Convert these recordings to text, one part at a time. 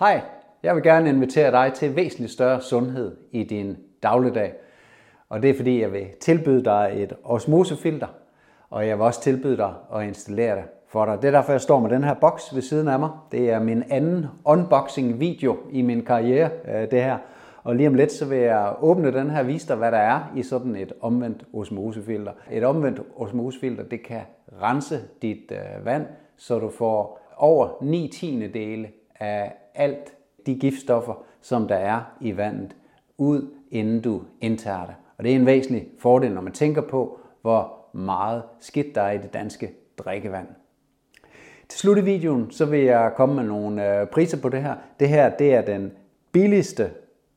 Hej, jeg vil gerne invitere dig til væsentligt større sundhed i din dagligdag. Og det er fordi, jeg vil tilbyde dig et osmosefilter, og jeg vil også tilbyde dig at installere det for dig. Det er derfor, jeg står med den her boks ved siden af mig. Det er min anden unboxing video i min karriere, øh, det her. Og lige om lidt, så vil jeg åbne den her og vise dig, hvad der er i sådan et omvendt osmosefilter. Et omvendt osmosefilter, det kan rense dit øh, vand, så du får over 9 tiende dele af alt de giftstoffer, som der er i vandet, ud, inden du indtager det. Og det er en væsentlig fordel, når man tænker på, hvor meget skidt der er i det danske drikkevand. Til slut i videoen, så vil jeg komme med nogle øh, priser på det her. Det her, det er den billigste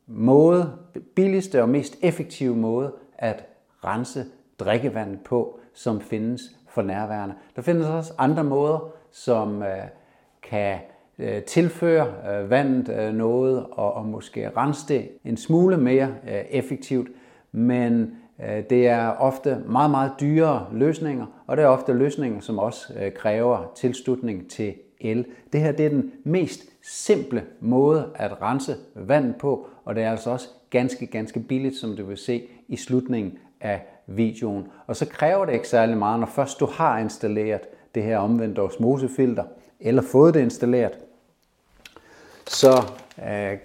måde, billigste og mest effektive måde at rense drikkevand på, som findes for nærværende. Der findes også andre måder, som øh, kan øh, tilføre øh, vandet øh, noget og, og måske rense det en smule mere øh, effektivt, men øh, det er ofte meget, meget dyrere løsninger, og det er ofte løsninger, som også kræver tilslutning til el. Det her det er den mest simple måde at rense vand på, og det er altså også ganske, ganske billigt, som du vil se i slutningen af videoen. Og så kræver det ikke særlig meget, når først du har installeret det her omvendt osmosefilter, eller fået det installeret, så øh,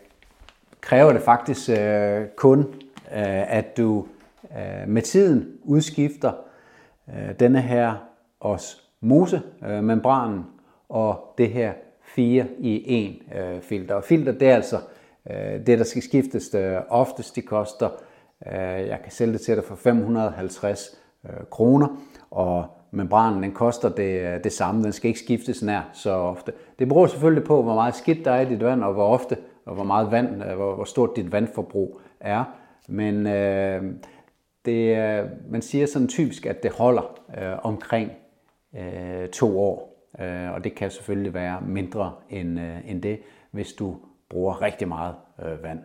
kræver det faktisk øh, kun, øh, at du øh, med tiden udskifter øh, denne her osmosemembranen øh, og det her 4 i 1 øh, filter. Og filter det er altså øh, det, der skal skiftes øh, oftest. Det koster, øh, jeg kan sælge det til dig for 550 øh, kroner, og membranen den koster det, øh, det samme. Den skal ikke skiftes nær så ofte. Det beror selvfølgelig på, hvor meget skidt der er i dit vand, og hvor ofte, og hvor meget vand, øh, hvor, hvor stort dit vandforbrug er. Men øh, det, øh, man siger sådan typisk, at det holder øh, omkring øh, to år. Øh, og det kan selvfølgelig være mindre end, øh, end det, hvis du bruger rigtig meget øh, vand.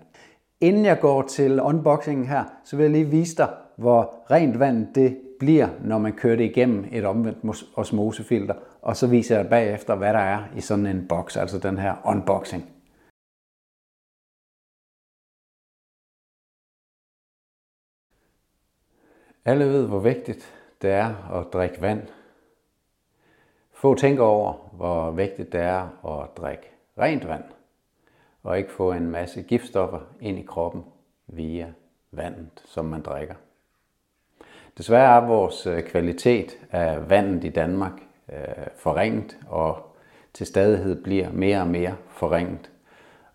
Inden jeg går til unboxingen her, så vil jeg lige vise dig, hvor rent vand det bliver, når man kører det igennem et omvendt osmosefilter. Og så viser jeg bagefter, hvad der er i sådan en boks, altså den her unboxing. Alle ved, hvor vigtigt det er at drikke vand få tænker over, hvor vigtigt det er at drikke rent vand, og ikke få en masse giftstoffer ind i kroppen via vandet, som man drikker. Desværre er vores øh, kvalitet af vandet i Danmark øh, forringet, og til stadighed bliver mere og mere forringet.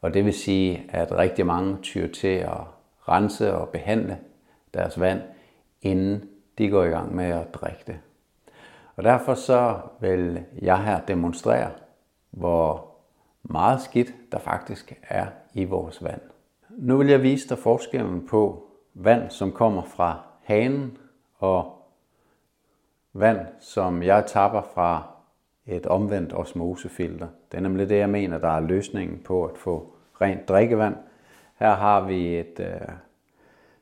Og det vil sige, at rigtig mange tyr til at rense og behandle deres vand, inden de går i gang med at drikke det. Og derfor så vil jeg her demonstrere, hvor meget skidt der faktisk er i vores vand. Nu vil jeg vise dig forskellen på vand, som kommer fra hanen, og vand, som jeg tapper fra et omvendt osmosefilter. Det er nemlig det, jeg mener, der er løsningen på at få rent drikkevand. Her har vi et, øh,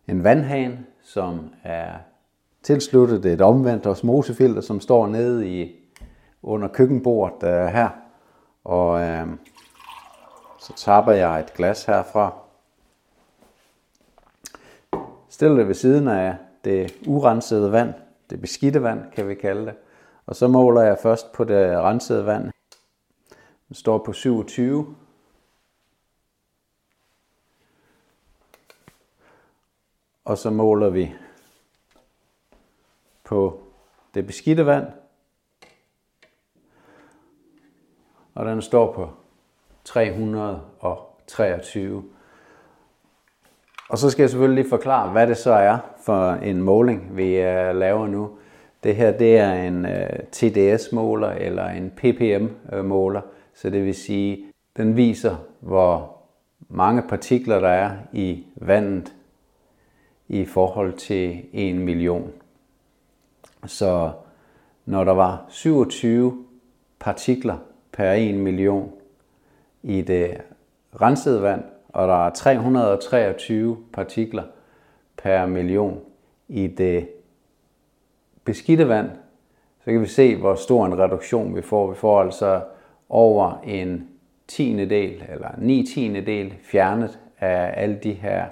en vandhane, som er tilsluttet et omvendt osmosefilter, som står nede i under køkkenbordet øh, her. Og øh, så tapper jeg et glas herfra. Stiller det ved siden af det urensede vand, det beskidte vand kan vi kalde det. Og så måler jeg først på det rensede vand. Den står på 27. Og så måler vi på det beskidte vand, og den står på 323. Og så skal jeg selvfølgelig lige forklare, hvad det så er for en måling, vi øh, laver nu. Det her det er en øh, TDS-måler eller en ppm-måler, så det vil sige, den viser, hvor mange partikler der er i vandet i forhold til 1 million. Så når der var 27 partikler per 1 million i det rensede vand, og der er 323 partikler per million i det beskidte vand, så kan vi se, hvor stor en reduktion vi får. Vi får altså over en tiende del eller 9 tiende del fjernet af alle de her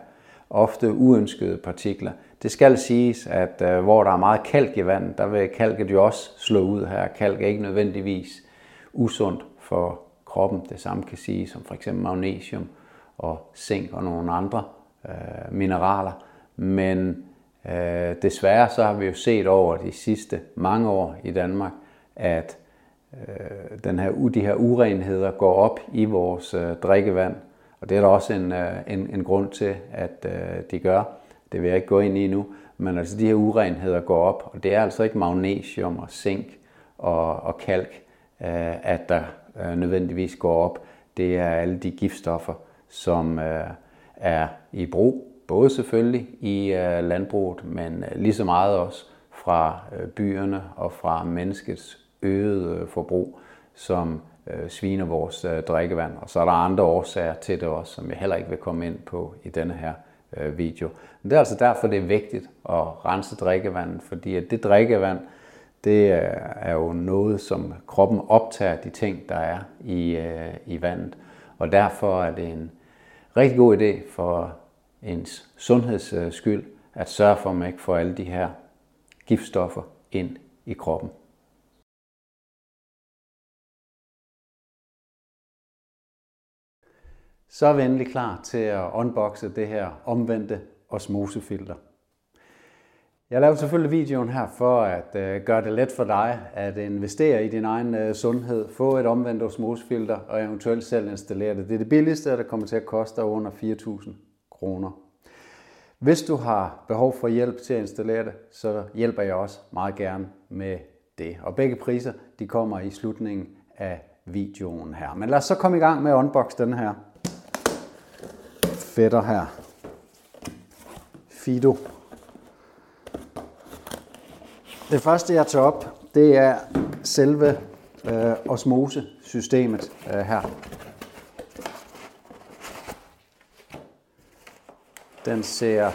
ofte uønskede partikler. Det skal siges, at øh, hvor der er meget kalk i vandet, der vil kalket jo også slå ud her. Kalk er ikke nødvendigvis usundt for kroppen. Det samme kan siges som for eksempel magnesium og zink og nogle andre øh, mineraler. Men øh, desværre så har vi jo set over de sidste mange år i Danmark, at øh, den her, de her urenheder går op i vores øh, drikkevand. Og det er der også en, øh, en, en grund til, at øh, de gør. Det vil jeg ikke gå ind i nu. Men altså de her urenheder går op, og det er altså ikke magnesium og zink og, og kalk, øh, at der øh, nødvendigvis går op. Det er alle de giftstoffer, som øh, er i brug, både selvfølgelig i øh, landbruget, men øh, lige så meget også fra øh, byerne og fra menneskets øgede øh, forbrug, som øh, sviner vores øh, drikkevand. Og så er der andre årsager til det også, som jeg heller ikke vil komme ind på i denne her øh, video. Men det er altså derfor, det er vigtigt at rense drikkevandet, fordi at det drikkevand, det øh, er jo noget, som kroppen optager de ting, der er i, øh, i vandet. Og derfor er det en rigtig god idé for ens sundheds øh, skyld at sørge for, at man ikke får alle de her giftstoffer ind i kroppen. Så er vi endelig klar til at unboxe det her omvendte osmosefilter. Jeg laver selvfølgelig videoen her for at øh, gøre det let for dig at investere i din egen øh, sundhed, få et omvendt osmosefilter og eventuelt selv installere det. Det er det billigste, der kommer til at koste under 4.000 kroner. Hvis du har behov for hjælp til at installere det, så hjælper jeg også meget gerne med det. Og begge priser de kommer i slutningen af videoen her. Men lad os så komme i gang med at unbox den her fætter her. Fido. Det første jeg tager op, det er selve øh, osmosesystemet øh, her. Den ser...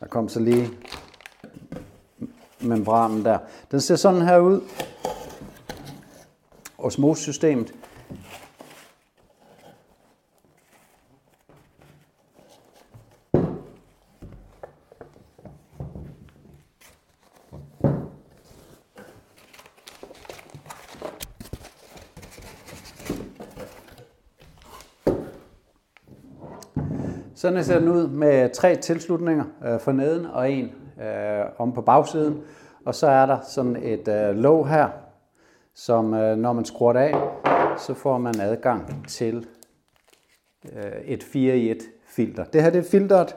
Der kom så lige membranen der. Den ser sådan her ud. Osmosesystemet. Sådan ser den ud med tre tilslutninger øh, for neden og en øh, om på bagsiden. Og så er der sådan et øh, låg her, som øh, når man skruer det af, så får man adgang til øh, et 4 i 1 filter. Det her det er filteret,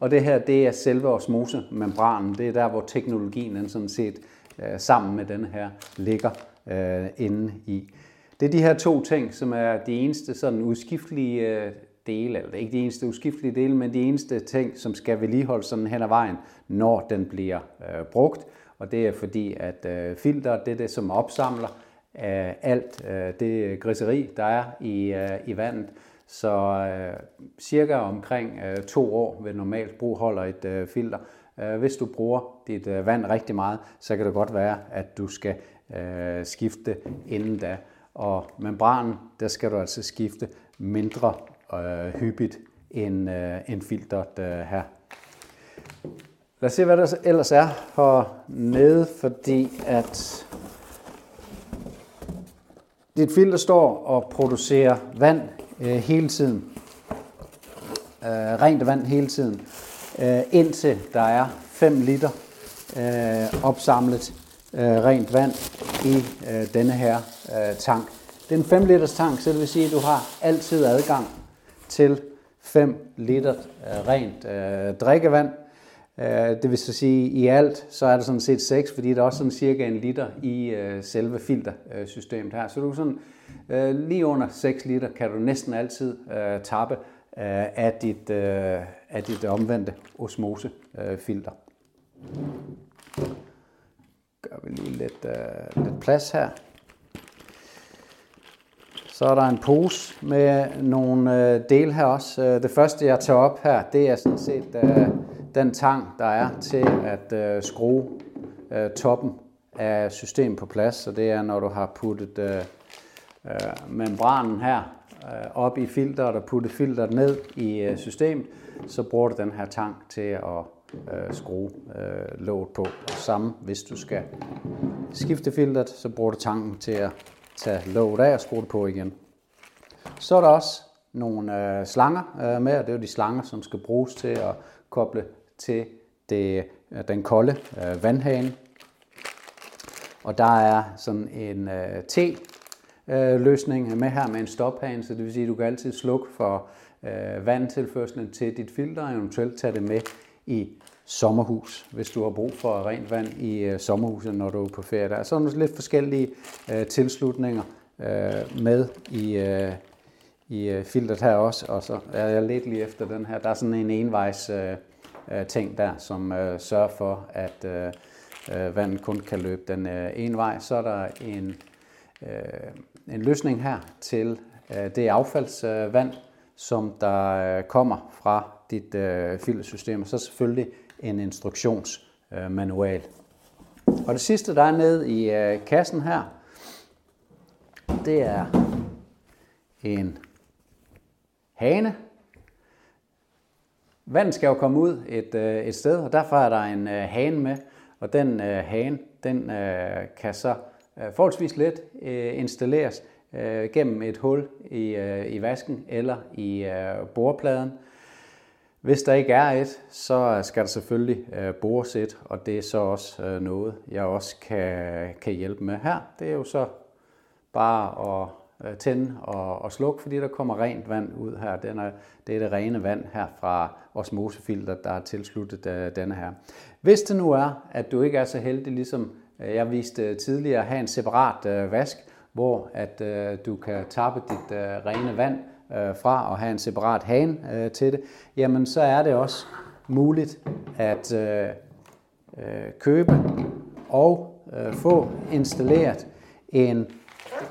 og det her det er selve osmosemembranen. Det er der, hvor teknologien den sådan set øh, sammen med den her ligger øh, inde i. Det er de her to ting, som er de eneste sådan udskiftelige øh, dele, eller ikke de eneste uskiftelige dele, men de eneste ting, som skal vedligeholdes sådan hen ad vejen, når den bliver øh, brugt. Og det er fordi, at øh, filter, det er det, som opsamler øh, alt øh, det griseri, der er i, øh, i vandet. Så øh, cirka omkring øh, to år ved normalt brug holder et øh, filter. Øh, hvis du bruger dit øh, vand rigtig meget, så kan det godt være, at du skal øh, skifte inden da. Og membranen, der skal du altså skifte mindre øh, hyppigt end, øh, end filteret øh, her. Lad os se, hvad der ellers er hernede, fordi at dit filter står og producerer vand øh, hele tiden. Øh, rent vand hele tiden. Øh, indtil der er 5 liter øh, opsamlet øh, rent vand i øh, denne her øh, tank. Det er en 5 liters tank, så det vil sige, at du har altid adgang til 5 liter øh, rent øh, drikkevand. Øh, det vil så sige, at i alt så er der sådan set 6, fordi der er også sådan cirka en liter i øh, selve filtersystemet her. Så du sådan øh, lige under 6 liter kan du næsten altid øh, tappe øh, af, dit, øh, af dit omvendte osmosefilter. Gør vi lige lidt, øh, lidt plads her. Så er der en pose med nogle øh, dele her også. Øh, det første, jeg tager op her, det er sådan set øh, den tang, der er til at øh, skrue øh, toppen af systemet på plads, så det er, når du har puttet øh, øh, membranen her øh, op i filteret og puttet filteret ned i øh, systemet, så bruger du den her tang til at øh, skrue øh, låget på. Og samme, hvis du skal skifte filteret, så bruger du tanken til at tage låget af og skrue det på igen. Så er der også nogle øh, slanger øh, med, og det er jo de slanger, som skal bruges til at koble til det, øh, den kolde øh, vandhane. Og der er sådan en øh, T-løsning øh, med her med en stophane, så det vil sige, at du kan altid slukke for øh, vandtilførslen til dit filter, og eventuelt tage det med i sommerhus, hvis du har brug for rent vand i øh, sommerhuset, når du er på ferie. Der er sådan nogle lidt forskellige øh, tilslutninger øh, med i, øh, i øh, her også, og så er jeg lidt lige efter den her. Der er sådan en envejs øh, øh, ting der, som øh, sørger for, at øh, øh, vandet kun kan løbe den øh, ene vej. Så er der en, øh, en løsning her til øh, det affaldsvand, øh, som der øh, kommer fra dit øh, filtersystem, og så selvfølgelig en instruktionsmanual. Og det sidste, der er nede i øh, kassen her, det er en hane. Vand skal jo komme ud et, øh, et sted, og derfor er der en øh, hane med. Og den hane, den kan så forholdsvis let installeres gennem et hul i, i vasken eller i bordpladen. Hvis der ikke er et, så skal der selvfølgelig øh, bores et, og det er så også øh, noget, jeg også kan, kan hjælpe med her. Det er jo så bare at øh, tænde og, og slukke, fordi der kommer rent vand ud her. Den er, det er det rene vand her fra osmosefilter, der er tilsluttet øh, denne her. Hvis det nu er, at du ikke er så heldig, ligesom øh, jeg viste øh, tidligere, at have en separat øh, vask, hvor at øh, du kan tappe dit øh, rene vand øh, fra og have en separat hane øh, til det, jamen så er det også muligt at øh, øh, købe og øh, få installeret en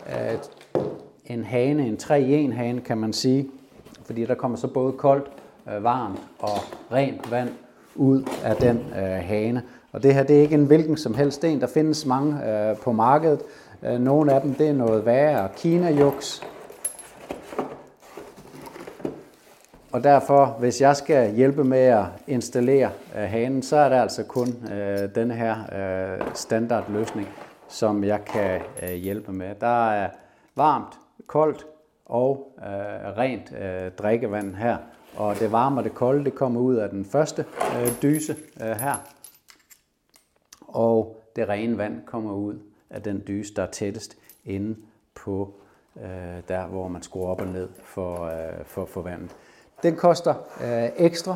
øh, en hane, en 3-1 hane kan man sige, fordi der kommer så både koldt, øh, varmt og rent vand ud af den øh, hane. Og det her det er ikke en hvilken som helst sten. Der findes mange øh, på markedet. Øh, nogle af dem det er noget værre Kina-juks. Og derfor, hvis jeg skal hjælpe med at installere øh, hanen, så er det altså kun øh, den her øh, standardløsning, som jeg kan øh, hjælpe med. Der er varmt, koldt og øh, rent øh, drikkevand her. Og det varme og det kolde, det kommer ud af den første øh, dyse øh, her. Og det rene vand kommer ud af den dyse, der er tættest inde på øh, der, hvor man skruer op og ned for, øh, for, for vandet. Den koster øh, ekstra,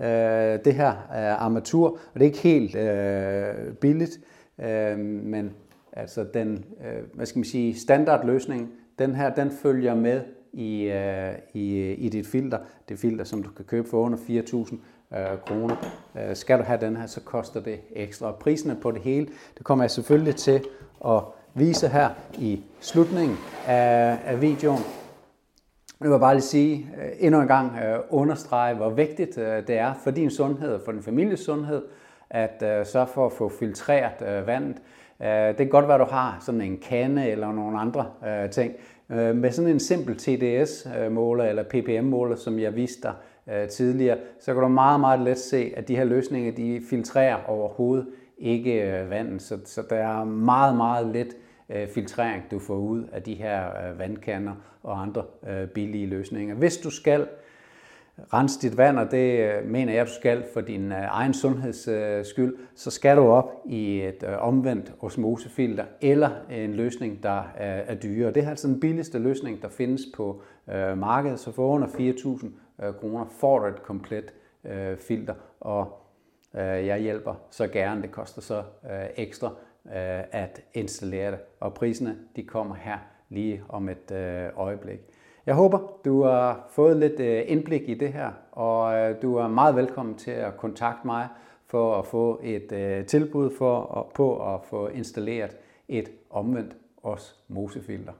øh, det her er armatur, og det er ikke helt øh, billigt, øh, men altså den, øh, hvad skal man sige, standardløsning, den her, den følger med i, øh, i, i dit filter. Det filter, som du kan købe for under 4.000 øh, kroner. Øh, skal du have den her, så koster det ekstra. Og priserne på det hele, det kommer jeg selvfølgelig til at vise her i slutningen af, af videoen. Nu vil bare lige sige, øh, endnu en gang øh, understrege, hvor vigtigt øh, det er for din sundhed og for din families sundhed, at sørge for at få filtreret vandet. Det kan godt være, at du har sådan en kande eller nogle andre ting. Med sådan en simpel TDS-måler eller ppm-måler, som jeg viste dig tidligere, så kan du meget, meget let se, at de her løsninger, de filtrerer overhovedet ikke vandet. Så, så der er meget, meget let Øh, filtrering, du får ud af de her øh, vandkander og andre øh, billige løsninger. Hvis du skal rense dit vand, og det øh, mener jeg, du skal for din øh, egen sundheds øh, skyld, så skal du op i et omvendt osmosefilter eller en løsning, der er dyre. Det er altså den billigste løsning, der findes på markedet, så for under 4.000 kroner får du et komplet filter, og jeg hjælper så gerne. Det koster så ekstra Øh, at installere det, og priserne de kommer her lige om et øh, øjeblik. Jeg håber, du har fået lidt øh, indblik i det her, og du er meget velkommen til at kontakte mig for at få et tilbud for, på at få installeret et omvendt osmosefilter.